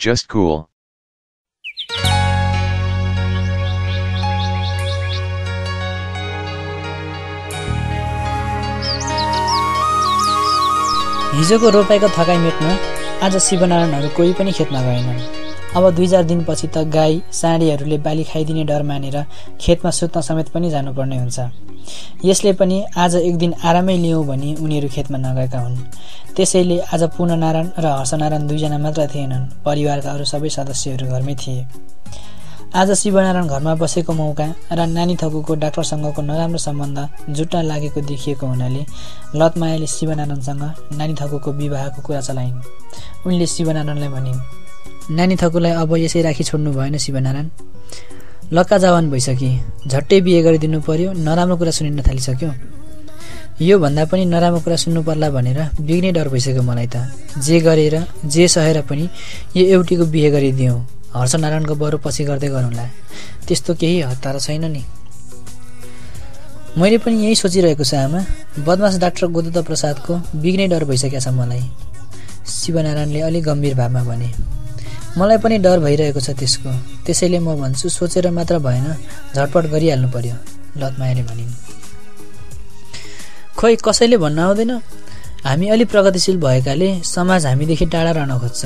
Just cool. हिजोको रोपाइको थकाइ मेट्न आज शिवनारायणहरू कोही पनि खेतमा गएनन् अब दुई चार दिनपछि त गाई साँडीहरूले बाली खाइदिने डर मानेर खेतमा सुत्न समेत पनि जानुपर्ने हुन्छ। यसले पनि आज एक दिन आरामै लियौँ भने उनीहरू खेतमा नगएका हुन्। त्यसैले आज पूर्णनारायण र हर्षनारायण दुईजना मात्र थिएनन् परिवारका अरू सबै सदस्यहरू घरमै थिए। आज शिवनारायण घरमा बसेको मौका र नानी थकुको डाक्टरसँगको नराम्रो सम्बन्ध जुट्न लागेको देखिएको हुनाले लतमायाले शिवनारायणसँग नानी थकुको विवाहको कुरा चलाइन्। उनले शिवनारायणलाई भनिन् नानी थकुलाई अब यसै राखी छोड्नु भएन शिवनारायण। लक्का जवान भइसके झट्टै बिहे गरिदिनु पर्यो नराम्रो कुरा सुनिन थालिसक्यो। यो भन्दा पनि नराम्रो कुरा सुन्नु पर्ला भनेर बिग्ने डर भइसक्यो मलाई त। जे गरेर जे सहेर पनि यो एउटीको बिहे गरिदिउँ हर्षनारायणको बरु पछि गर्दै गरौँला। त्यस्तो केही हतार छैन नि। मैले पनि यही सोचिरहेको छु आमा। बदमास डाक्टर गोदत्त प्रसादको बिग्नै डर भइसकेको छ मलाई। शिवनारायणले अलिक गम्भीर भावमा भने मलाई पनि डर भइरहेको छ त्यसको। त्यसैले म भन्छु सोचेर मात्र भएन झटपट गरिहाल्नु पर्यो लतमायाले भनिन्। खोइ कसैले भन्न आउँदैन? हामी अलि प्रगतिशील भएकाले समाज हामीदेखि टाढा रहन खोज्छ।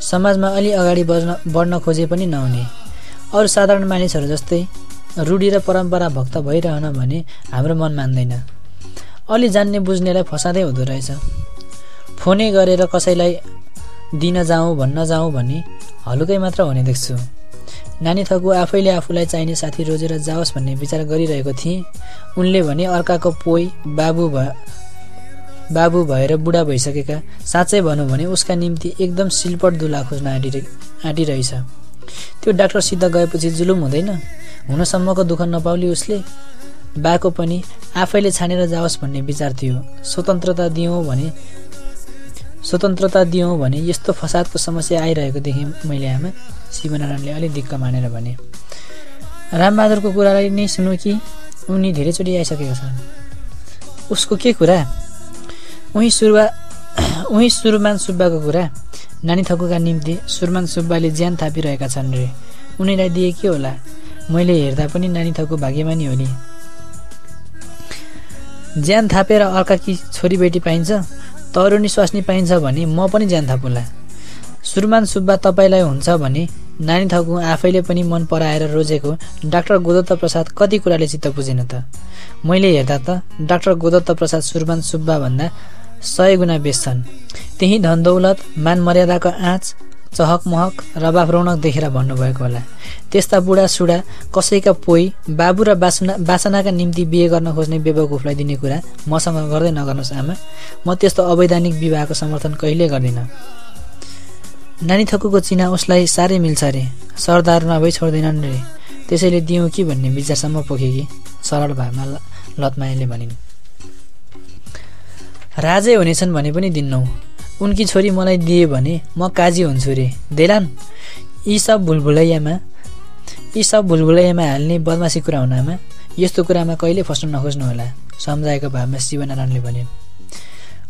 समाजमा अलि अगाडि बढ्न बढ्न खोजे पनि नहुने। अरू साधारण मानिसहरू जस्तै रूढी र परम्परा भक्त भइरहन भने हाम्रो मन मान्दैन। अलि जान्ने बुझ्नेलाई फसाँदै हुँदो रहेछ। फोनै गरेर कसैलाई दिन जाउँ भन्न जाउँ भने हलुकै मात्र हुने देख्छु। नानी थकु आफैले आफूलाई चाहिने साथी रोजेर जाओस् भन्ने विचार गरिरहेको थिएँ। उनले भने अर्काको पोइ बाबु भ बाबु भएर बुढा भइसकेका साँच्चै भनौँ भने उसका निम्ति एकदम सिलपट दुला खोज्न आँटिरहे आँटिरहेछ। त्यो डाक्टरसित गएपछि जुलुम हुँदैन? हुनसम्मको दुःख नपाउली उसले? बाको पनि आफैले छानेर जाओस् भन्ने विचार थियो। स्वतन्त्रता दियौँ भने स्वतन्त्रता दियौँ भने यस्तो फसादको समस्या आइरहेको देखेँ मैले आमा। शिवनारायणले अलिक दिक्क मानेर भने रामबहादुरको कुरालाई नै सुनु कि? उनी धेरैचोटि आइसकेका छन्। उसको के कुरा? उही सुरुवा उही सुरुमान सुब्बाको कुरा? नानी थकुका निम्ति सुरमान सुब्बाले ज्यान थापिरहेका छन् रे। उनीलाई दिए के होला? मैले हेर्दा पनि नानी थकु भाग्यमानी हो नि। ज्यान थापेर अर्का कि छोरीबेटी पाइन्छ? तरुनी स्वास्नी पाइन्छ भने म पनि ज्यान थापुला। सुरमान सुब्बा तपाईँलाई हुन्छ भने नानी थकु आफैले पनि मन पराएर रोजेको डाक्टर गोदत्त प्रसाद कति कुराले चित्त बुझेन त? मैले हेर्दा त डाक्टर गोदत्त प्रसाद सुरमान सुब्बा भन्दा सय गुणा बेस छन्। त्यही धनदौलत मान मर्यादाको आँच चहक महक रबाफ रौनक देखेर भन्नुभएको होला। त्यस्ता बुढासुढा कसैका पोइ बाबु र बासना बासनाका निम्ति बिहे गर्न खोज्ने बेवकुफलाई दिने कुरा मसँग गर्दै नगर्नुहोस् आमा। म त्यस्तो अवैधानिक विवाहको समर्थन कहिल्यै गर्दिनँ। नानी थकुको चिना उसलाई साह्रै मिल्छ अरे सरदार नभई छोड्दैनन् रे। त्यसैले दिउँ कि भन्ने विचारसम्म पोखेकी सरल भावमा लतमायाले भनिन्। राजै हुनेछन् भने पनि दिन्नौ। उनकी छोरी मलाई दिए भने म काजी हुन्छु रे। देलान यी सब भुलभुलैयामा यी सब भुलभुलैयामा हाल्ने बदमासी कुरा हुनामा यस्तो कुरामा कहिले फस्नु नखोज्नु होला सम्झाएको भावमा शिवनारायणले भने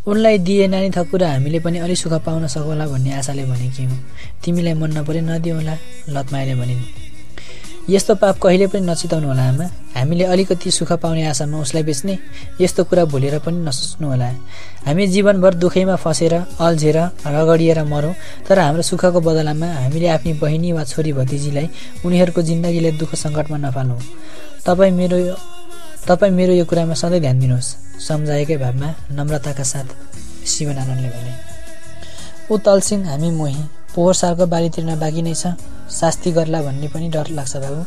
उनलाई दिए नानी थप कुरा हामीले पनि अलिक सुख पाउन सकौँला भन्ने आशाले भनेकी हौँ। तिमीलाई मन नपरे नदिउँला लतमायाले भनिन्। यस्तो पाप कहिले पनि नचिताउनु होला आमा। हामीले अलिकति सुख पाउने आशामा उसलाई बेच्ने यस्तो कुरा भुलेर पनि नसोच्नु होला। हामी जीवनभर दुःखैमा फसेर अल्झेर रगडिएर मरौँ तर हाम्रो सुखको बदलामा हामीले आफ्नी बहिनी वा छोरी भतिजीलाई उनीहरूको जिन्दगीले दुःख सङ्कटमा नफालौँ तपाईँ मेरो तपाईँ मेरो यो कुरामा सधैँ ध्यान दिनुहोस्। सम्झाएकै भावमा नम्रताका साथ शिवनारायणले भने ऊ तल्सिङ हामी मोही पोहोर सालको बाली तिर्न बाँकी नै छ। शास्ति गर्ला भन्ने पनि डर लाग्छ बाबु।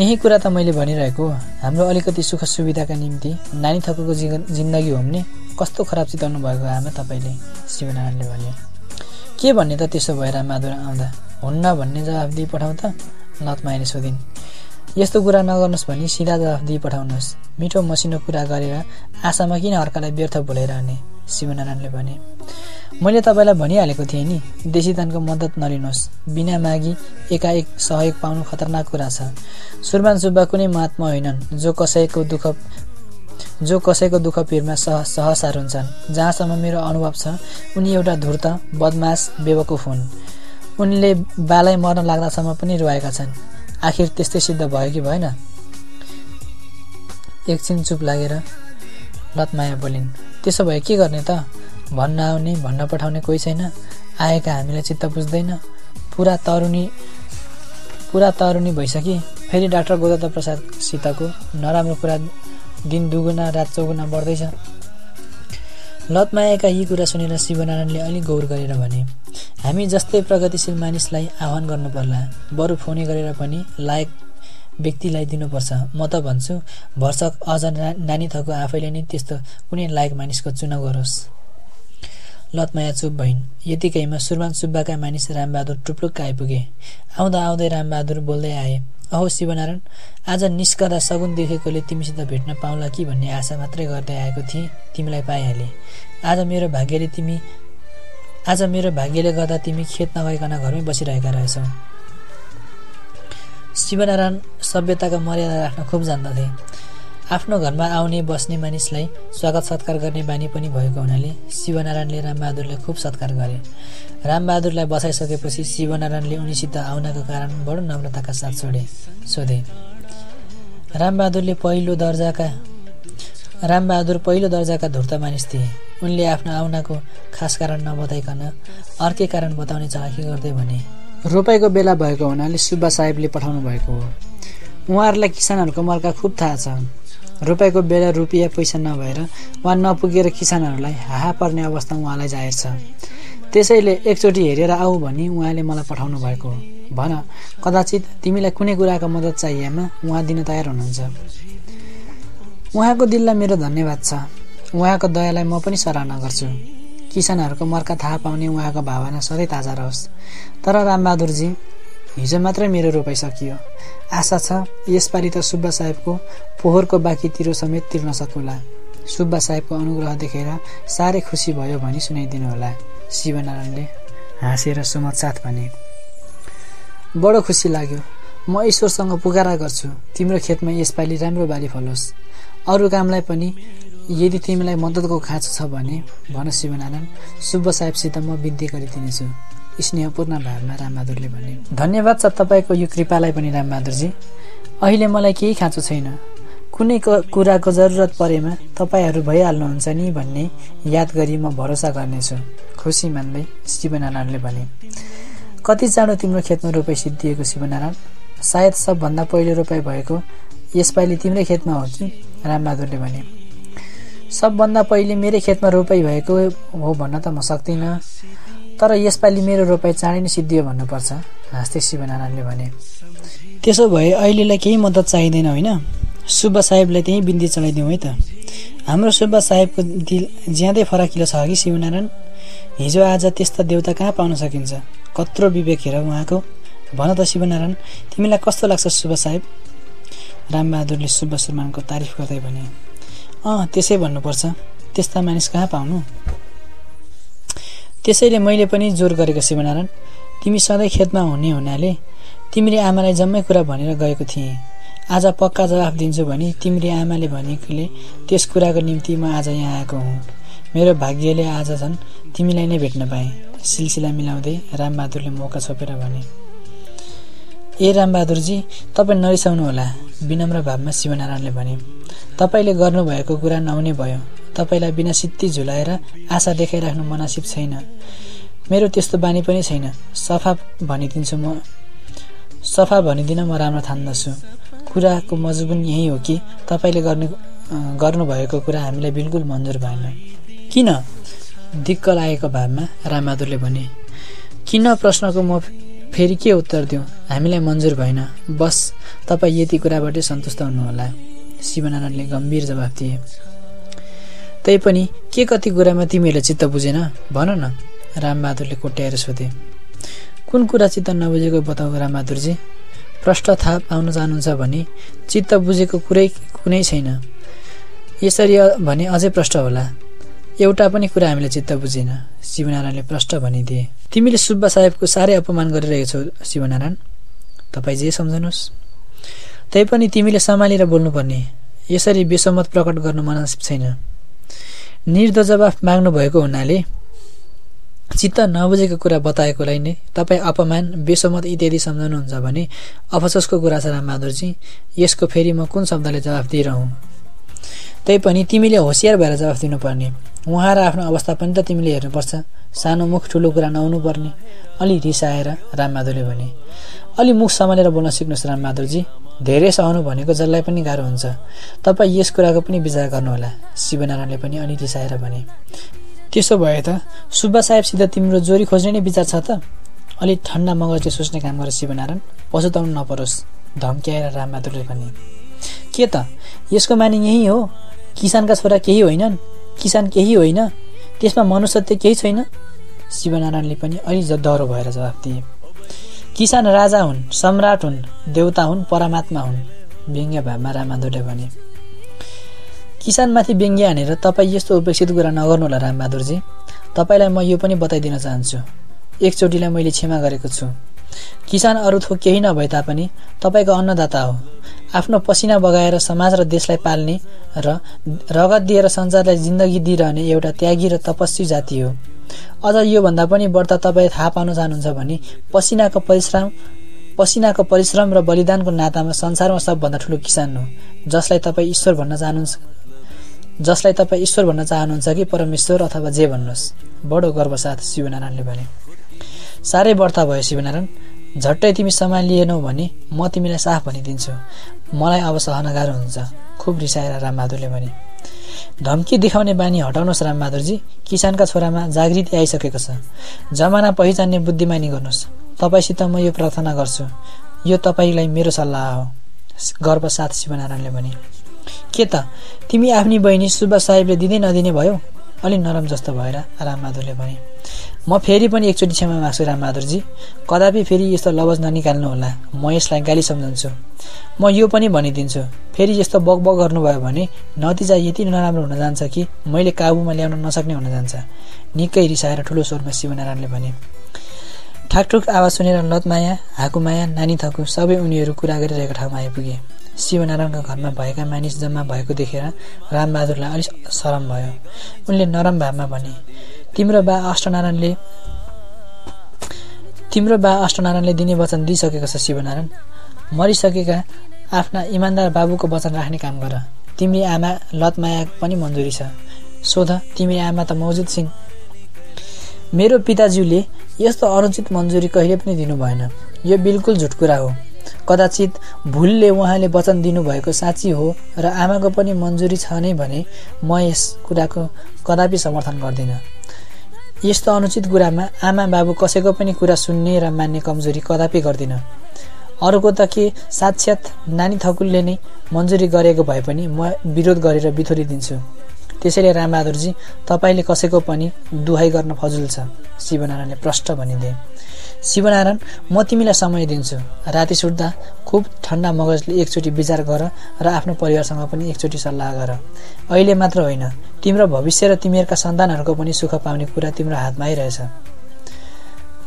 यही कुरा त मैले भनिरहेको हाम्रो अलिकति सुख सुविधाका निम्ति नानी थकुको जीवन जिन्दगी होम्ने कस्तो खराब चिताउनु भएको आमा तपाईँले? शिवनारायणले भन्यो। के भन्ने त त्यसो भएर माधुर आउँदा। हुन्न भन्ने जवाफ दिइ पठाउँ त लतमायाले सोधिन्। यस्तो कुरा नगर्नुहोस् भने सिधा जवाफ दिइ पठाउनुहोस्। मिठो मसिनो कुरा गरेर आशामा किन अर्कालाई व्यर्थ भुलाइरहने? शिवनारायणले भने मैले तपाईँलाई भनिहालेको थिएँ नि देशी दानको मद्दत नलिनुहोस्। बिना मागी एकाएक सहयोग पाउनु खतरनाक कुरा छ। सुरमान सुब्बा कुनै महात्मा होइनन् जो कसैको दुःख जो कसैको दुःख पिरमा सह सहसार हुन्छन्। जहाँसम्म मेरो अनुभव छ उनी एउटा धुर्त बदमास बेवकुफ हुन्। उनले बालाई मर्न लाग्दासम्म पनि रुवाएका छन्। आखिर त्यस्तै सिद्ध भयो कि भएन? एकछिन चुप लागेर लतमाया बोलिन् त्यसो भए के गर्ने त? भन्न आउने भन्न पठाउने कोही छैन। आएका हामीलाई चित्त बुझ्दैन। पुरा तरुणी पुरा तरुणी भइसके फेरि डाक्टर गोदत्त प्रसादसितको नराम्रो कुरा दिन दुगुना रात चौगुना बढ्दैछ। लतमायाका यी कुरा सुनेर शिवनारायणले अलिक गौर गरेर भने हामी जस्तै प्रगतिशील मानिसलाई आह्वान गर्नु पर्ला बरु फोनै गरेर पनि लायक व्यक्तिलाई दिनुपर्छ। म त भन्छु भर्सक अझ नानी थको आफैले नै त्यस्तो कुनै लायक मानिसको चुनाव गरोस्। लतमाया चुप भइन्। यतिकैमा सुरमान सुब्बाका मानिस रामबहादुर टुप्लुक्क आइपुगे। आउँदा आउँदै रामबहादुर बोल्दै आए अहो शिवनारायण आज निस्कदा सगुन देखेकोले तिमीसित भेट्न पाउला कि भन्ने आशा मात्रै गर्दै आएको थिएँ तिमीलाई पाइहालेँ। आज मेरो भाग्यले तिमी आज मेरो भाग्यले गर्दा तिमी खेत नगइकन घरमै बसिरहेका रहेछौ। शिवनारायण सभ्यताका मर्यादा राख्न खुब जान्दथे। आफ्नो घरमा आउने बस्ने मानिसलाई स्वागत सत्कार गर्ने बानी पनि भएको हुनाले शिवनारायणले रामबहादुरलाई खुब सत्कार गरे। रामबहादुरलाई बसाइसकेपछि शिवनारायणले उनीसित आउनको कारण बडो नम्रताका साथ छोडे सोधे। रामबहादुरले पहिलो दर्जाका रामबहादुर पहिलो दर्जाका धुर्त मानिस थिए। उनले आफ्नो आउनाको खास कारण नबताइकन अर्कै कारण बताउने चालकी गर्दै भने रोपाइको बेला भएको हुनाले सुब्बा साहेबले पठाउनु भएको हो। उहाँहरूलाई किसानहरूको मर्का खुब थाहा छ रोपाइको बेला रुपियाँ पैसा नभएर उहाँ नपुगेर किसानहरूलाई हाहा पर्ने अवस्था उहाँलाई जाहेर छ। त्यसैले एकचोटि हेरेर आऊ भनी उहाँले मलाई पठाउनु भएको। भन कदाचित तिमीलाई कुनै कुराको मद्दत चाहिएमा उहाँ दिन तयार हुनुहुन्छ। उहाँको दिललाई मेरो धन्यवाद छ। उहाँको दयालाई म पनि सराहना गर्छु। किसानहरूको मर्का थाहा पाउने उहाँको भावना सधैँ ताजा रहोस्। तर रामबहादुरजी हिजो मात्रै मेरो रोपाइ सकियो आशा छ यसपालि त सुब्बा साहेबको पोहोरको बाँकी तिरो समेत तिर्न सकुला। सुब्बा साहेबको अनुग्रह देखेर साह्रै खुसी भयो भनी सुनाइदिनु होला। शिवनारायणले हाँसेर सुमत साथ भने बडो खुसी लाग्यो। म ईश्वरसँग पुकारा गर्छु। तिम्रो खेतमा यसपालि राम्रो बाली फलोस्। अरू कामलाई पनि यदि तिमीलाई मद्दतको खाँचो छ भने भन शिवनारायण सुब्बा साहेबसित म विन्ती गरिदिनेछु। स्नेहपूर्ण भावमा रामबहादुरले भने धन्यवाद छ तपाईँको यो कृपालाई पनि रामबहादुरजी। अहिले मलाई केही खाँचो छैन। कुनै कुराको जरुरत परेमा तपाईँहरू भइहाल्नुहुन्छ नि भन्ने याद गरी म भरोसा गर्नेछु खुसी मान्दै शिवनारायणले भने। कति चाँडो तिम्रो खेतमा रोपाइ सिद्धिएको शिवनारायण? सायद सबभन्दा पहिलो रोपाइ भएको यसपालि तिम्रै खेतमा हो कि? रामबहादुरले भने। सबभन्दा पहिले मेरै खेतमा रोपाइ भएको हो भन्न त म सक्दिनँ। तर यसपालि मेरो रोपाइ चाँडै नै सिद्धियो भन्नुपर्छ। हाँस्दै शिवनारायणले भने त्यसो भए अहिलेलाई केही मद्दत चाहिँदैन होइन? सुब्बा साहेबलाई त्यहीँ बिन्दी चढाइदिउँ है त। हाम्रो सुब्बा साहेबको दिल ज्यादै फराकिलो छ कि शिवनारायण हिजो आज त्यस्ता देउता कहाँ पाउन सकिन्छ? कत्रो विवेक हेर उहाँको। भन त शिवनारायण तिमीलाई कस्तो लाग्छ सुब्बा साहेब? रामबहादुरले सुब्बा सुरमानको तारिफ गर्दै भने अँ त्यसै भन्नुपर्छ। त्यस्ता मानिस कहाँ पाउनु? त्यसैले मैले पनि जोर गरेको शिवनारायण तिमी सधैँ खेतमा हुने हुनाले तिमीले आमालाई जम्मै कुरा भनेर गएको थिएँ। आज पक्का जवाफ दिन्छु भने तिमीले आमाले भनेकोले त्यस कुराको निम्ति म आज यहाँ आएको हुँ। मेरो भाग्यले आज झन् तिमीलाई नै भेट्न पाएँ। सिलसिला मिलाउँदै रामबहादुरले मौका छोपेर भने ए रामबहादुरजी तपाईँ नरिसाउनु होला विनम्र भावमा शिवनारायणले भने तपाईँले गर्नुभएको कुरा नहुने भयो। तपाईँलाई बिना सित्ती झुलाएर आशा देखाइराख्नु मनासिब छैन। मेरो त्यस्तो बानी पनि छैन। सफा भनिदिन्छु म। सफा भनिदिन म राम्रो ठान्दछु। कुराको मजबुन यही हो कि तपाईँले गर्ने गर्नुभएको कुरा हामीलाई बिल्कुल मन्जुर भएन। किन? दिक्क लागेको भावमा रामबहादुरले भने किन प्रश्नको म फेरि के उत्तर दिउँ हामीलाई मन्जुर भएन। बस तपाईँ यति कुराबाटै सन्तुष्ट हुनुहोला। शिवनारायणले गम्भीर जवाफ दिए। तैपनि के कति कुरामा तिमीहरूले चित्त बुझेन? भन न रामबहादुरले कोट्याएर सोधे। कुन कुरा चित्त नबुझेको बताऊ रामबहादुरजी? प्रश्न थाहा पाउन चाहनुहुन्छ भने चित्त बुझेको कुरै कुनै छैन। यसरी भने अझै प्रश्न होला। एउटा पनि कुरा हामीले चित्त बुझेन शिवनारायणले प्रश्न भनिदिए। तिमीले सुब्बा साहेबको साह्रै अपमान गरिरहेछौ शिवनारायण। तपाईँ जे सम्झनुहोस्। तैपनि तिमीले सम्हालेर बोल्नुपर्ने। यसरी बेसमत प्रकट गर्नु मनासिब छैन। निर्दो जवाफ माग्नुभएको हुनाले चित्त नबुझेको कुरा बताएकोलाई नै तपाईँ अपमान बेसमत इत्यादि सम्झाउनुहुन्छ भने अफसोसको कुरा छ रामबहादुरजी यसको फेरि म कुन शब्दले जवाफ दिइरहँ? तैपनि तिमीले होसियार भएर जवाफ दिनुपर्ने। उहाँ र आफ्नो अवस्था पनि त तिमीले हेर्नुपर्छ। सानो मुख ठुलो कुरा नहुनु पर्ने अलि रिसाएर रामबहादुरले भने अलि मुख सम्हालेर बोल्न सिक्नुहोस् रामबहादुरजी धेरै सहनु भनेको जसलाई पनि गाह्रो हुन्छ। तपाईँ यस कुराको पनि विचार गर्नुहोला। शिवनारायणले पनि अलि रिसाएर भने त्यसो भए त सुब्बा साहेबसित तिम्रो जोरी खोज्ने नै विचार छ त? अलि ठन्डा मगजले सोच्ने काम गर शिवनारायण। पछुताउनु नपरोस्। धम्क्याएर रामबहादुरले भने के त? यसको माने यही हो? किसानका छोरा केही होइनन्? किसान केही होइन? त्यसमा मनुष्यत्व केही छैन। शिवनारायणले पनि अलि डह्रो भएर जवाफ दिए। किसान राजा हुन् सम्राट हुन् देउता हुन् परमात्मा हुन् व्यङ्ग्य भावमा रामबहादुरले भने। किसानमाथि व्यङ्ग्य हानेर तपाईँ यस्तो उपेक्षित कुरा नगर्नु होला रामबहादुरजी तपाईँलाई म यो पनि बताइदिन चाहन्छु। एकचोटिलाई मैले क्षमा गरेको छु। किसान अरू थोक केही नभए तापनि तपाईँको अन्नदाता हो। आफ्नो पसिना बगाएर समाज र देशलाई पाल्ने र रगत दिएर संसारलाई जिन्दगी दिइरहने एउटा त्यागी र तपस्वी जाति हो। अझ योभन्दा पनि बढ्ता तपाईँ थाहा पाउन चाहनुहुन्छ भने पसिनाको परिश्रम पसिनाको परिश्रम र बलिदानको नातामा संसारमा सबभन्दा ठुलो किसान हो जसलाई तपाईँ ईश्वर भन्न चाहनुहुन्छ जसलाई तपाईँ ईश्वर भन्न चाहनुहुन्छ कि परमेश्वर अथवा जे भन्नुहोस्। बडो गर्वसाथ शिवनारायणले भने। साह्रै बढ्ता भयो शिवनारायण। झट्टै तिमी सम्हालिएनौ भने म तिमीलाई साफ भनिदिन्छु। मलाई अब सहन गाह्रो हुन्छ। खुब रिसाएर रामबहादुरले भने धम्की देखाउने बानी हटाउनुहोस् रामबहादुरजी। किसानका छोरामा जागृति आइसकेको छ। जमाना पहिचान्ने बुद्धिमानी गर्नुहोस्। तपाईँसित म यो प्रार्थना गर्छु। यो तपाईँलाई मेरो सल्लाह हो। गर्व साथ शिवनारायणले भने के त? तिमी आफ्नी बहिनी सुब्बा साहेबले दिँदै नदिने भयो? अलि नरम जस्तो भएर रामबहादुरले भने म फेरि पनि एकचोटि क्षमा माग्छु रामबहादुरजी। कदापि फेरि यस्तो लवज ननिकाल्नुहोला। म यसलाई गाली सम्झन्छु। म यो पनि भनिदिन्छु। फेरि यस्तो बग गर्नुभयो भने नतिजा यति नराम्रो हुन जान्छ कि मैले काबुमा ल्याउन नसक्ने हुन जान्छ। निकै रिसाएर ठुलो स्वरमा शिवनारायणले भने ठाकठुक आवाज सुनेर लतमाया हाकुमाया नानी थकु सबै उनीहरू कुरा गरिरहेको ठाउँमा आइपुगे। शिवनारायणको घरमा भएका मानिस जम्मा भएको देखेर रामबहादुरलाई अलिक सरम भयो। उनले नरम भावमा भने तिम्रो बा अष्टनारायणले तिम्रो बा अष्टनारायणले दिने वचन दिइसकेको छ शिवनारायण। मरिसकेका आफ्ना इमान्दार बाबुको वचन राख्ने काम गर। तिमी आमा लतमाया पनि मन्जुरी छ। सोध तिमी आमा त मौजुद छिन्। मेरो पिताज्यूले यस्तो अनुचित मन्जुरी कहिले पनि दिनु भएन। यो बिल्कुल झुट कुरा हो। कदाचित भुलले उहाँले वचन दिनुभएको साँच्ची हो र आमाको पनि मन्जुरी छ नै भने म यस कुराको कदापि समर्थन गर्दिनँ। यस्तो अनुचित कुरामा आमा बाबु कसैको पनि कुरा सुन्ने र मान्ने कमजोरी कदापि गर्दिन। अरूको त के साक्षात नानी थकुलले नै मन्जुरी गरेको भए पनि म विरोध गरेर बिथोरिदिन्छु त्यसैले रामबहादुरजी तपाईँले कसैको पनि दुहाई गर्न फजुल छ शिवनारायणले प्रष्ट भनिदिए। शिवनारायण म तिमीलाई समय दिन्छु। राति सुत्दा खुब ठन्डा मगजले एकचोटि विचार गर र आफ्नो परिवारसँग पनि एकचोटि सल्लाह गर। अहिले मात्र होइन तिम्रो भविष्य र तिमीहरूका सन्तानहरूको पनि सुख पाउने कुरा तिम्रो हातमा आइरहेछ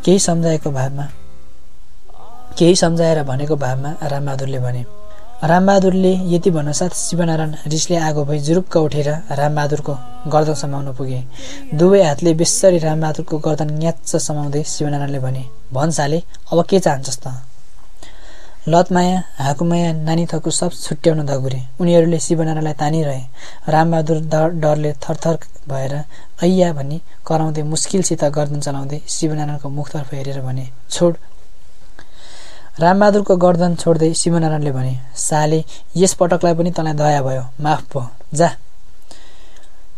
केही सम्झाएको भावमा केही सम्झाएर भनेको भावमा रामबहादुरले भने रामबहादुरले यति भन्नसाथ शिवनारायण रिसले आगो भई जुरुक्क उठेर रामबहादुरको गर्दन समाउन पुगे। दुवै हातले बेसरी रामबहादुरको गर्दन न्याच्च समाउँदै शिवनारायणले भने भन्साले अब के चाहन्छस् त? लतमाया हाकुमाया नानी थकु सब छुट्याउन दगुरे उनीहरूले शिवनारायणलाई तानिरहे। रामबहादुर डर डरले थरथर भएर ऐया भनी कराउँदै मुस्किलसित गर्दन चलाउँदै शिवनारायणको मुखतर्फ हेरेर भने छोड रामबहादुरको गर्दन छोड्दै शिवनारायणले भने साले यस पटकलाई पनि तँलाई दया भयो। माफ भयो जा।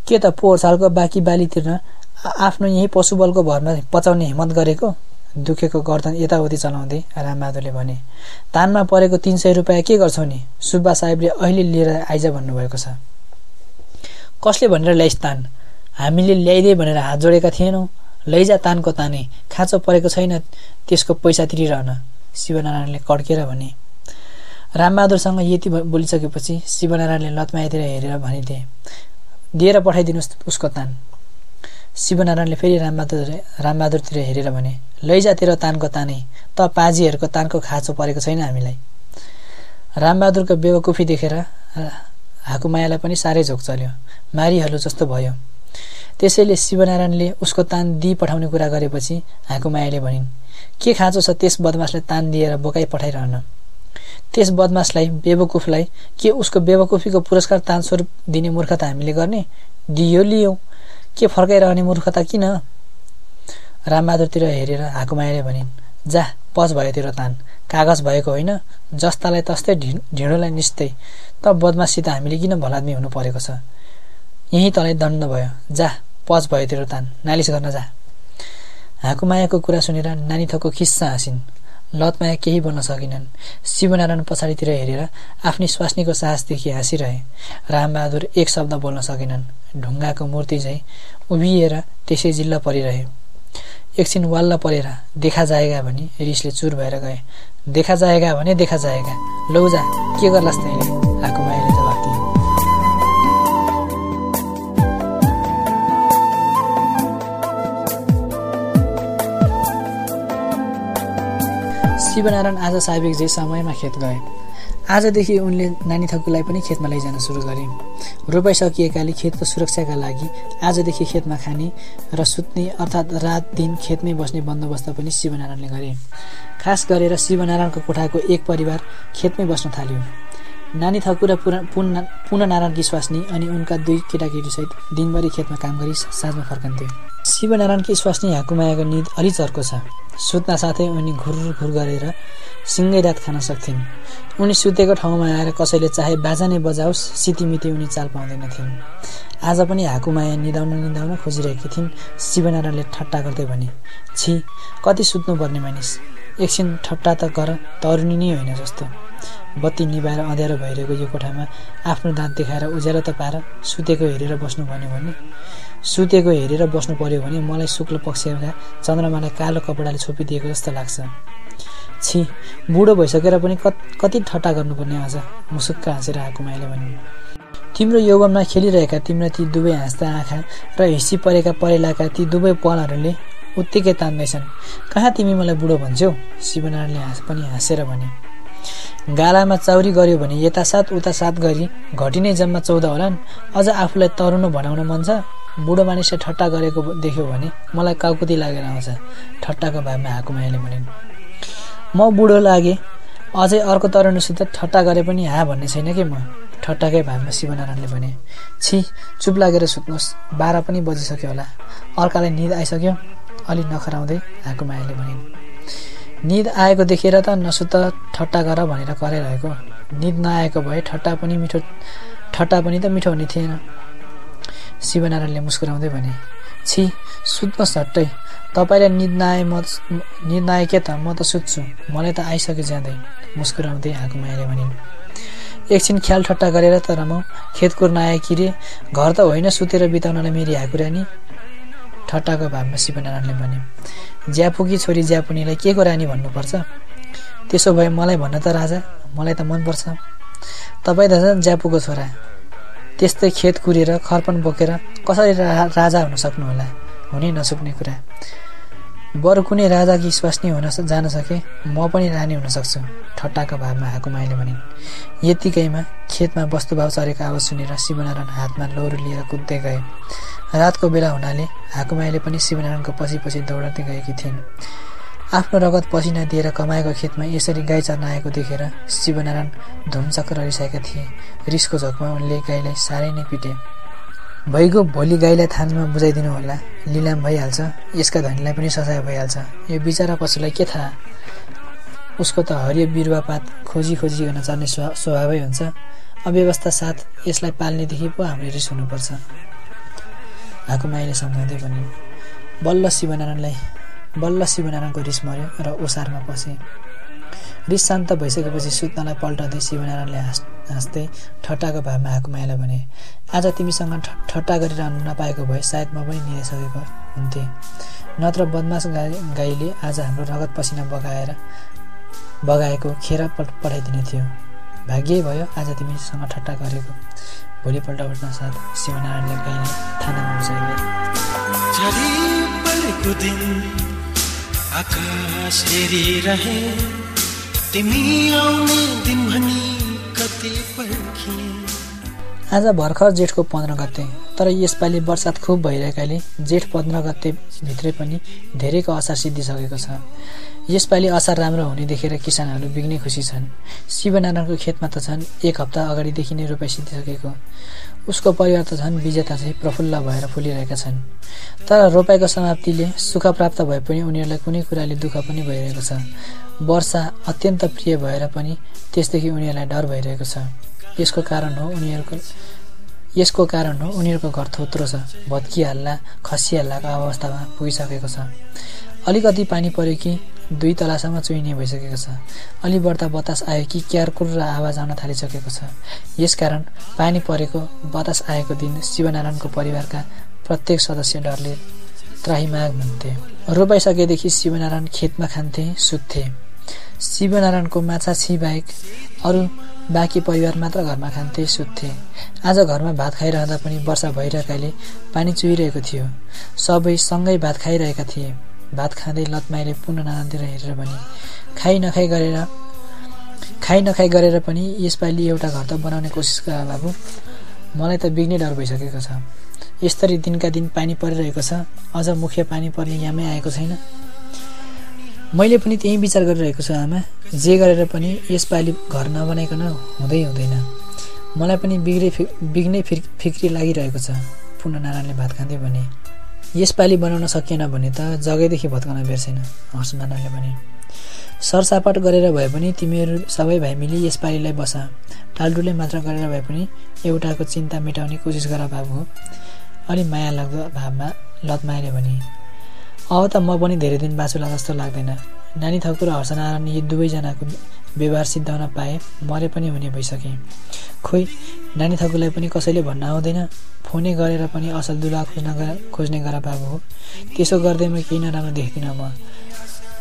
के त पोहोर सालको बाँकी बाली तिर्न? आफ्नो यही पशुबलको भरमा पचाउने हिम्मत गरेको? दुखेको गर्दन यताउति चलाउँदै रामबहादुरले भने तानमा परेको तिन सय रुपियाँ के गर्छौ नि? सुब्बा साहेबले अहिले लिएर आइज भन्नुभएको छ। कसले भनेर ल्याइस् तान? हामीले ल्याइदिए भनेर हात जोडेका थिएनौँ। लैजा तानको ताने। खाँचो परेको छैन त्यसको पैसा तिरिरहन। शिवनारायणले कड्केर भने। रामबहादुरसँग यति बोलिसकेपछि शिवनारायणले लतमायातिर हेरेर भनिदिए दिएर पठाइदिनुहोस् उसको तान। शिवनारायणले फेरि रामबहादुर रामबहादुरतिर हेरेर भने लैजा तेरो तानको तानै त पाजीहरूको तानको खाँचो परेको छैन हामीलाई। रामबहादुरको बेवकुफी देखेर हाकुमायालाई पनि साह्रै झोक चल्यो। मारिहाल्यो जस्तो भयो। त्यसैले शिवनारायणले उसको तान दिई पठाउने कुरा गरेपछि हाकुमायाले भनिन् के खाँचो छ त्यस बदमासलाई तान दिएर बोकाइ पठाइरहन? त्यस बदमासलाई बेवकुफलाई के उसको बेवकुफीको पुरस्कार तान स्वरूप दिने मूर्खता हामीले गर्ने? दियो लियो। के फर्काइरहने मूर्खता किन? रामबहादुरतिर हेरेर हाकुमायाले भनिन् जा पच भयो तेरो तान। कागज भएको होइन जस्तालाई तस्तै ढिँडोलाई निस्तै। त बदमासित हामीले किन भलाद्मी हुनु परेको छ? यहीँ तँलाई दण्ड भयो। जा पच भयो तेरो तान। नालिस गर्न जा। हाकुमायाको कुरा सुनेर नानी थको खिस्सा हाँसिन्। लतमाया केही बोल्न सकिनन्। शिवनारायण पछाडितिर हेरेर आफ्नै स्वास्नीको साहसदेखि हाँसिरहे। रामबहादुर एक शब्द बोल्न सकेनन्। ढुङ्गाको मूर्ति झैँ उभिएर त्यसै जिल्ला परिरहे एकछिन वाल्ल परेर देखा जाएगा भने रिसले चुर भएर गए। देखा जाएगा भने देखा जाएगा। लौजा के गर्लास् तैँले? शिवनारायण आज साबिक जे समयमा खेत गए। आजदेखि उनले नानी थकुलाई पनि खेतमा लैजान सुरु गरे। रोपाइ सकिएकाले खेतको सुरक्षाका लागि आजदेखि खेतमा खाने र सुत्ने अर्थात् रात दिन खेतमै बस्ने बन्दोबस्त पनि शिवनारायणले गरे। खास गरेर शिवनारायणको कोठाको एक परिवार खेतमै बस्न थाल्यो। नानी थकु र पुन पुननारायणकी स्वास्नी अनि उनका दुई केटाकेटीसहित दिनभरि खेतमा काम गरी साँझमा फर्कन्थे। शिवनारायणकी स्वास्नी हाकुमायाको निद अलि चर्को छ। सुत्न साथै उनी घुर घुर गरेर सिँगै रात खान सक्थिन्। उनी सुतेको ठाउँमा आएर कसैले चाहे बाजा नै बजाओस् सितिमिति उनी चाल पाउँदैनथिन् आज पनि हाकुमाया निदाउन निदाउन खोजिरहेकी थिइन् शिवनारायणले ठट्टा गर्दै भने छि कति सुत्नुपर्ने मानिस? एकछिन ठट्टा त गर तरुनी नै होइन जस्तो। बत्ती निभाएर अँध्यारो भइरहेको यो कोठामा आफ्नो दाँत देखाएर उज्यालो त पार सुतेको हेरेर बस्नु भन्यो भने? सुतेको हेरेर बस्नु पर्यो भने मलाई शुक्ल पक्षका चन्द्रमालाई कालो कपडाले छोपिदिएको जस्तो लाग्छ। छि बुढो भइसकेर पनि कति ठट्टा गर्नुपर्ने आज? मुसुक्क हाँसेर आएको माइले भन्नु तिम्रो यौवनमा खेलिरहेका तिम्रो ती दुवै हाँस्दा आँखा र हिस्सी परेका परेलाका ती दुवै पलहरूले उत्तिकै तान्दैछन्। कहाँ तिमी मलाई बुढो भन्छौ? शिवनारायणले हाँस पनि हाँसेर भने गालामा चौरी गर्यो भने यता सात उता सात गरी घटिने जम्मा चौध होलान्। अझ आफूलाई तरुनु भनाउन मन छ? बुढो मानिसले ठट्टा गरेको देख्यो भने मलाई काउकुती लागेर आउँछ। ठट्टाको भावमा हाकुमायाले भनिन् म बुढो लागेँ। अझै अर्को तरुणसित ठट्टा गरे पनि हा भन्ने छैन कि म? ठट्टाकै भावमा शिवनारायणले भने छि चुप लागेर सुत्नुहोस्। बाह्र पनि बजिसक्यो होला। अर्कालाई निद आइसक्यो? अलि नखराउँदै हाकुमायाले भनिन् निद आएको देखेर त नसुत ठट्टा गर भनेर कराइरहेको। निद नआएको भए ठट्टा पनि मिठो ठट्टा पनि त मिठो हुने थिएन। शिवनारायणले मुस्कुराउँदै भने छि सुत्नु झट्टै तपाईँलाई निद नआए म निद नआए के त? म त सुत्छु। मलाई त आइसक्यो ज्यादै। मुस्कुराउँदै हाकुमायाले भनिन् एकछिन ख्याल ठट्टा गरेर तर म खेतकुर नआए कि रे? घर त होइन सुतेर बिताउनलाई मेरी हाकुरानी। ठट्टाको भावमा शिवनारायणले भने ज्यापुकी छोरी ज्यापुनीलाई के को रानी भन्नुपर्छ? त्यसो भए मलाई भन्न त राजा मलाई त मनपर्छ। तपाईँ त झन् ज्यापुको छोरा। त्यस्तै खेत कुरेर खर्पन बोकेर कसरी राजा हुन सक्नुहोला? हुनै नसक्ने कुरा। बरु कुनै राजाकी स्वास्नी हुन जान सके म पनि रानी हुन सक्छु। ठट्टाको भावमा हाकुमाईले भनिन् यतिकैमा खेतमा वस्तुभाव चरेको आवाज सुनेर शिवनारायण हातमा लौरो लिएर कुद्दै गए रातको बेला हुनाले हाकुमाईले पनि शिवनारायणको पछि पछि दौडाउँदै गएकी थिइन्। आफ्नो रगत पसिना दिएर कमाएको खेतमा यसरी गाई चर्न आएको देखेर शिवनारायण धुमचक्र रिसाएका थिए। रिसको झोकमा उनले गाईलाई साह्रै नै पिटे। भइगयो भोलि गाईलाई थानमा बुझाइदिनु होला। लिलाम भइहाल्छ। यसका धनीलाई पनि सजाय भइहाल्छ। यो बिचरा पशुलाई के थाहा? उसको त हरियो बिरुवापात खोजी खोजी गर्न चल्ने स्वभावै हुन्छ। अव्यवस्था साथ यसलाई पाल्नेदेखि पो हाम्रो रिस हुनुपर्छ। हाकुमाईले सम्झाउँदै पनि बल्ल शिवनारायणलाई बल्ल शिवनारायणको रिस मर्यो र ओसारमा पसे। रिस शान्त भइसकेपछि सुत्नलाई पल्टाउँदै शिवनारायणले हाँस हाँस्दै ठट्टाको भावमा हाकुमाईलाई भने आज तिमीसँग ठट्टा गरिरहनु नपाएको भए सायद म पनि निधाइसकेको हुन्थेँ। नत्र बदमास गाई गाईले आज हाम्रो रगत पसिना बगाएर बगाएको खेर पठाइदिने थियो। भाग्यै भयो आज तिमीसँग ठट्टा गरेको। भोलिपल्ट उठ्न साथ शिवनारायणले गाईलाई थानामा पर्खिए आज भर्खर जेठको पन्ध्र गते तर यसपालि बर्सात खुब भइरहेकाले जेठ पन्ध्र गते भित्रै पनि धेरैको असार सिद्धिसकेको छ। यसपालि असार राम्रो हुने देखेर किसानहरू बिग्नै खुसी छन्। शिवनारायणको खेतमा त झन् एक हप्ता अगाडिदेखि नै रोपाइ सिद्धिसकेको। उसको परिवार त झन् विजेता चाहिँ प्रफुल्ल भएर फुलिरहेका छन्। तर रोपाइको समाप्तिले सुख प्राप्त भए पनि उनीहरूलाई कुनै कुराले दुःख पनि भइरहेको छ। वर्षा अत्यन्त प्रिय भएर पनि त्यसदेखि उनीहरूलाई डर भइरहेको छ। यसको कारण हो उनीहरूको यसको कारण हो उनीहरूको घर थोत्रो छ। भत्किहाल्ला खसिहाल्लाको अवस्थामा पुगिसकेको छ। अलिकति पानी पऱ्यो कि दुई तलासम्म चुइने भइसकेको छ। अलि बढ्दा बतास आयो कि क्यारकुर र आवाज आउन थालिसकेको छ। यसकारण पानी परेको बतास आएको दिन शिवनारायणको परिवारका प्रत्येक सदस्य डरले त्राहीमाग हुन्थे रोपाइसकेदेखि शिवनारायण खेतमा खान्थे सुत्थे। शिवनारायणको माछा बाहेक अरू बाँकी परिवार मात्र घरमा खान्थे सुत्थे। आज घरमा भात खाइरहँदा पनि वर्षा भइरहेकाले पानी चुहिरहेको थियो। सबै सँगै भात खाइरहेका थिए। भात खाँदै लतमाईले पुनः नानातिर हेरेर भने खाइ नखाइ गरेर खाइ नखाइ गरेर पनि यसपालि एउटा घर त बनाउने कोसिस गर बाबु। मलाई त बिग्नै डर भइसकेको छ। यसरी दिनका दिन पानी परिरहेको छ। अझ मुख्य पानी पर्ने यहाँमै आएको छैन। मैले पनि त्यही विचार गरिरहेको छु आमा। जे गरेर पनि यसपालि घर नबनाइकन हुँदै हुँदैन। मलाई पनि बिग्रै फि बिग्नै फिर फिक्री लागिरहेको छ। पुनः नारायणले भात खाँदै भने यसपालि बनाउन सकिएन भने त जग्गैदेखि भत्काउन बेर्सेन हर्ष नारायणले भने। सरसापट गरेर भए पनि तिमीहरू सबै भाइ मिली यसपालिलाई बस। टालटुले मात्र गरेर भए पनि एउटाको चिन्ता मेटाउने कोसिस गर बाबु। अलि माया लाग्दो भावमा लतमायाले भने अब त म पनि धेरै दिन बाँचुला जस्तो लाग्दैन। नानी थक्कु र हर्षनारायण यी दुवैजनाको व्यवहार सिद्धाउन पाए मरे पनि हुने भइसकेँ। खोइ नानी थकुलाई पनि कसैले भन्न आउँदैन? फोनै गरेर पनि असल दुला खोज्न खोज्ने गर बाबु हो। त्यसो गर्दैमा केही नराम्रो देख्दिनँ म।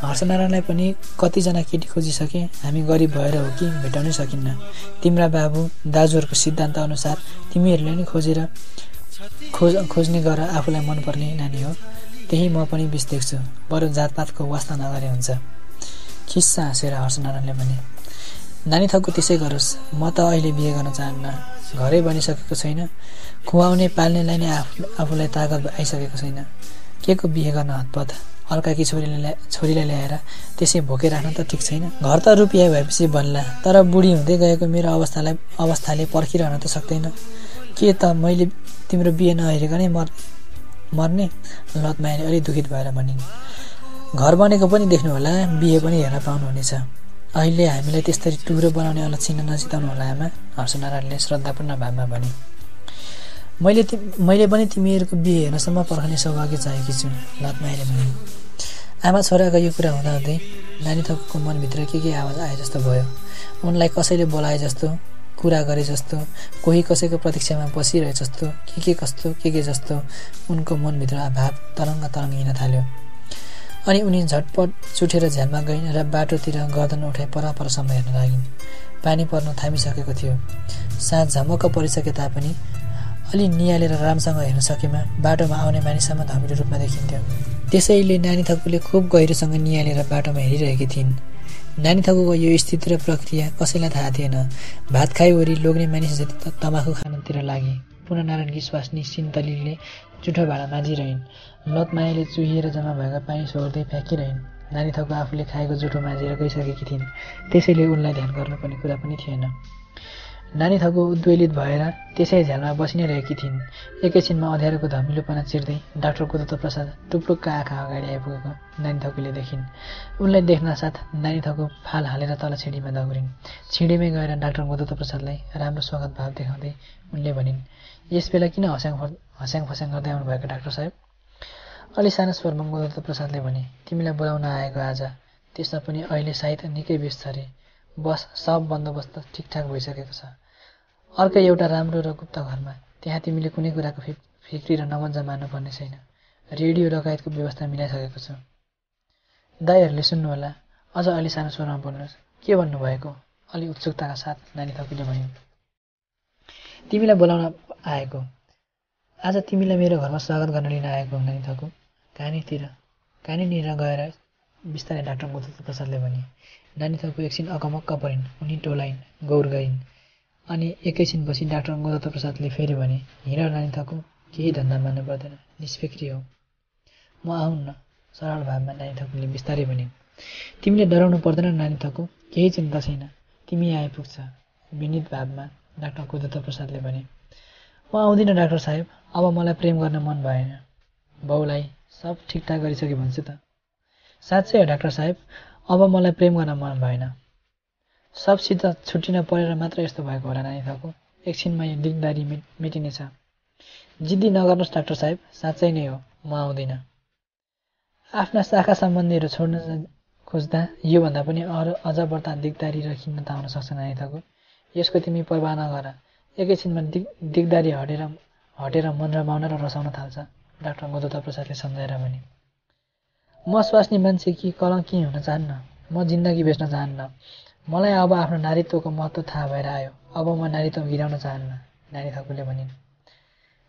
हर्षनारायणलाई पनि कतिजना केटी खोजिसकेँ हामी गरिब भएर हो कि भेटाउनै सकिन्न। तिम्रा बाबु दाजुहरूको सिद्धान्त अनुसार तिमीहरूले नै खोजेर खोज खोज्ने गर आफूलाई मनपर्ने नानी हो। त्यही म पनि बिस देख्छु। बरु जातपातको वास्ता नगरे हुन्छ। खिस्सा हाँसेर हर्षनारायणले भने नानी थक्कु त्यसै गरोस् म त अहिले बिहे गर्न चाहन्न। घरै बनिसकेको छैन। खुवाउने पाल्नेलाई नै आफू आफूलाई तागत आइसकेको छैन। के को बिहे गर्न हतपत? अर्काकी छोरीले ल्या छोरीलाई ल्याएर त्यसै भोकै राख्न त ठिक छैन। घर त रुपियाँ भएपछि बन्ला तर बुढी हुँदै गएको मेरो अवस्थालाई अवस्थाले पर्खिरहन त सक्दैन। के त मैले तिम्रो बिहे नहेरिकनै मर मर्ने? लतमायाले अलिक दुखित भएर भनिन् घर बनेको पनि देख्नु होला बिहे पनि हेर्न पाउनुहुनेछ। अहिले हामीलाई त्यस्तरी टुरो बनाउने अलक्षिण नजिताउनु होला आमा हर्षनारायणले श्रद्धापूर्ण भावमा भने। मैले मैले पनि तिमीहरूको बिहे हेर्नसम्म पर्खने सौभाग्य चाहेकी छु लतमायाले भने। आमा छोराको यो कुरा हुँदाहुँदै नानी थपको मनभित्र के के आवाज आए जस्तो भयो? उनलाई कसैले बोलाए जस्तो कुरा गरे जस्तो कोही कसैको प्रतीक्षामा बसिरहे जस्तो के के कस्तो के के जस्तो उनको मनभित्र भाव तरङ्ग तरङ्गिन थाल्यो। अनि उनी झटपट चुठेर झ्यालमा गइन् र बाटोतिर गर्दन उठाइ परपरसम्म हेर्न लागिन्। पानी पर्नु थामिसकेको थियो। साँझ झमक्क परिसके तापनि अलि निहालेर राम्रोसँग हेर्न सकेमा बाटोमा आउने मानिससम्म धमिलो रूपमा देखिन्थ्यो। त्यसैले नानी थकुले खुब गहिरोसँग निहालेर बाटोमा हेरिरहेकी थिइन्। नानी थकुको यो स्थिति र प्रक्रिया कसैलाई थाहा थिएन। भात खाइवरी लोग्ने मानिस जति तमाखु खानतिर लागे। पुनः नारायणकी स्वास्नी सिन्तलीले जुठो भाँडा माझिरहन् लतमायाले चुहिएर जम्मा भएका पानी सोर्दै फ्याँकिरहन्। नानी थको आफूले खाएको जुठो माझेर गइसकेकी थिइन्। त्यसैले उनलाई ध्यान गर्नुपर्ने कुरा पनि थिएन। नानी थको उद्वेलित भएर त्यसै झ्यालमा बसि नै रहेकी थिइन्। एकैछिनमा अँध्यारोको धमिलोपना चिर्दै डाक्टर कुदत्त प्रसाद टुप्लुक्क आँखा अगाडि आइपुगेको नानी थकुले देखिन्। उनलाई देख्न साथ नानी थको फाल हालेर तल छिँडीमा दगुरिन् छिँडीमै गएर डाक्टर कुदत्त प्रसादलाई राम्रो स्वागत भाव देखाउँदै उनले भनिन् यस बेला किन हस्याङ हस्याङ फस्याङ गर्दै आउनुभएको डाक्टर साहेब? अलि सानो स्वरमा कुदत्त प्रसादले भने तिमीलाई बोलाउन आएको आज त्यसमा पनि अहिले सायद निकै व्यस्त अरे बस सब बन्दोबस्त ठिकठाक भइसकेको छ। अर्कै एउटा राम्रो र गुप्त घरमा त्यहाँ तिमीले कुनै कुराको फि फिक्री र नमजा मान्नुपर्ने छैन। रेडियो लगायतको व्यवस्था मिलाइसकेको छु। दाईहरूले सुन्नुहोला। अझ अलि सानो स्वरमा बोल्नुहोस्। के भन्नुभएको अलि उत्सुकताका साथ नानी थकुले भन्यो। तिमीलाई बोलाउन आएको। आज तिमीलाई मेरो घरमा स्वागत गर्न लिन आएको नानी थकु कहाँनिरतिर कहाँनिर गएर बिस्तारै डाक्टर गोत्र प्रसादले भने नानी थकु एकछिन अकमक्क परिन् उनी टोलाइन् गौर गरिन्। अनि एकैछिनपछि डाक्टर गोदत्त प्रसादले फेरि भने हिँड नानी थकु केही धन्दा मान्नु पर्दैन निष्फिक्री हो। म आउन्न सरल भावमा नानी थकुले बिस्तारै भने तिमीले डराउनु पर्दैन नानी थकु केही चिन्ता छैन। तिमी आइपुग्छ। विनित भावमा डाक्टर गोदत्त प्रसादले भने म आउँदिनँ डाक्टर साहेब अब मलाई प्रेम गर्न मन भएन। बाउलाई सब ठिकठाक गरिसके भन्छु त। साँच्चै हो डाक्टर साहेब। अब मलाई प्रेम गर्न मन भएन। सबसित छुट्टिन परेर मात्र यस्तो भएको होला नानी थको एकछिनमा यो दिगदारी मेट मेटिनेछ। जिद्दी नगर्नुहोस् डाक्टर साहेब। साँच्चै नै हो म आउँदिनँ। आफ्ना शाखा सम्बन्धीहरू छोड्न खोज्दा योभन्दा पनि अरू अझ बढ्ता दिगदारी र खिन्नता आउन सक्छ नानी थको यसको तिमी पर्वाह नगर। एकैछिनमा दिग दिगदारी हटेर हटेर मन रमाउन र रसाउन थाल्छ। डाक्टर गोदत्त प्रसादले सम्झाएर भने म स्वास्नी मान्छे कि कलङ्की हुन चाहन्न? म जिन्दगी बेच्न चाहन्न? मलाई अब आफ्नो नारीत्वको महत्त्व थाहा भएर आयो। अब म नारीत्व गिराउन चाहन्न नानी थकुले भनिन्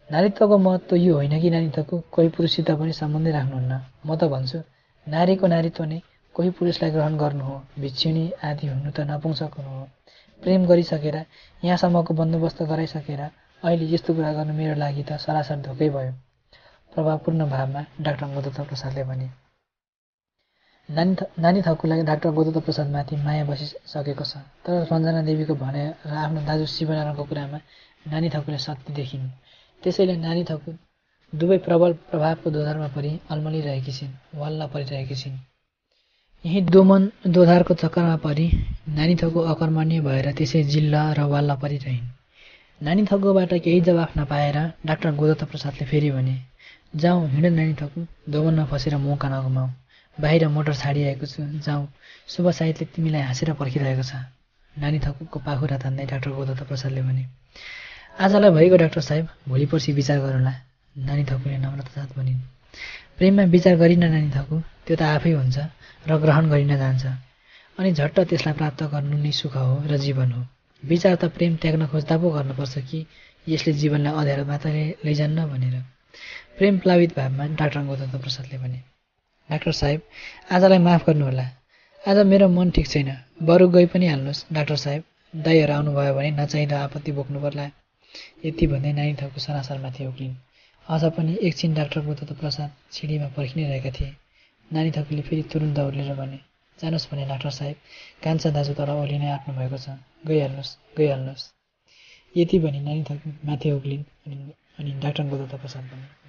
नारीत्वको महत्त्व यो होइन कि नानी थकु कोही पुरुषसित पनि सम्बन्धै राख्नुहुन्न? म त भन्छु नारीको नारीत्व नै कोही पुरुषलाई ग्रहण गर्नु हो भिक्षुणी आदि हुनु त नपुंसक हुनु हो। प्रेम गरिसकेर यहाँसम्मको बन्दोबस्त गराइसकेर अहिले यस्तो कुरा गर्नु मेरो लागि त सरासर धोकै भयो। प्रभावपूर्ण भावमा डाक्टर गोदत्त प्रसादले भने नानी थ नानी थकुलाई डाक्टर गोदत्त प्रसादमाथि माया बसिसकेको छ। तर रञ्जना देवीको भनाइ र आफ्नो दाजु शिवनारायणको कुरामा नानी थकुले सत्य देखिन्। त्यसैले नानी थकु दुवै प्रबल प्रभावको दोधारमा परि अल्मलिरहेकी छिन् वाल्ला परिरहेकी छिन्। यही दोमन दोधारको चक्करमा परि नानी थको अकर्मण्य भएर त्यसै जिल्ला र वाल्ला परिरहन्। नानी थकुबाट केही जवाफ नपाएर डाक्टर गोदत्त प्रसादले फेरि भने जाउँ हिँड नानी थकु दोमनमा फसेर मौका नगुमाऊ? बाहिर मोटर छाडिआएको छु। जाउँ शुभ साहितले तिमीलाई हाँसेर पर्खिरहेको छ। नानी थकुको पाखुरा तान्दै डाक्टर गोदत्त प्रसादले भने आजलाई भएको डाक्टर साहेब भोलि पर्सि विचार गरौँला नानी थकुले नम्रता साथ भनिन् प्रेममा विचार गरिन नानी थकु। त्यो त आफै हुन्छ र ग्रहण गरिन जान्छ। अनि झट्ट त्यसलाई प्राप्त गर्नु नै सुख हो र जीवन हो। विचार त प्रेम त्याग्न खोज्दा पो गर्नुपर्छ कि यसले जीवनलाई अँध्यारो मात्र लैजान्न? भनेर। प्रेम प्लावित भावमा डाक्टर गोदत्त प्रसादले भने डाक्टर साहेब आजलाई माफ गर्नुहोला। आज मेरो मन ठिक छैन। बरु गइ पनि हाल्नुहोस् डाक्टर साहेब। दाईहरू आउनुभयो भने नचाहिँदा आपत्ति बोक्नु पर्ला। यति भन्दै नानी थपको सरासरमाथि उक्लिन्। अझ पनि एकछिन डाक्टर गोदत्त प्रसाद सिँढीमा पर्खिनै रहेका थिए। नानी थकुले फेरि तुरुन्त उर्लेर भने जानुहोस् भने डाक्टर साहेब कान्छा दाजु तर ओलिनै आँट्नु भएको छ। गइहाल्नुहोस् गइहाल्नुहोस् यति भनी नानी थकु माथि उक्लिन् अनि डाक्टर गोदत्त प्रसाद भन्नु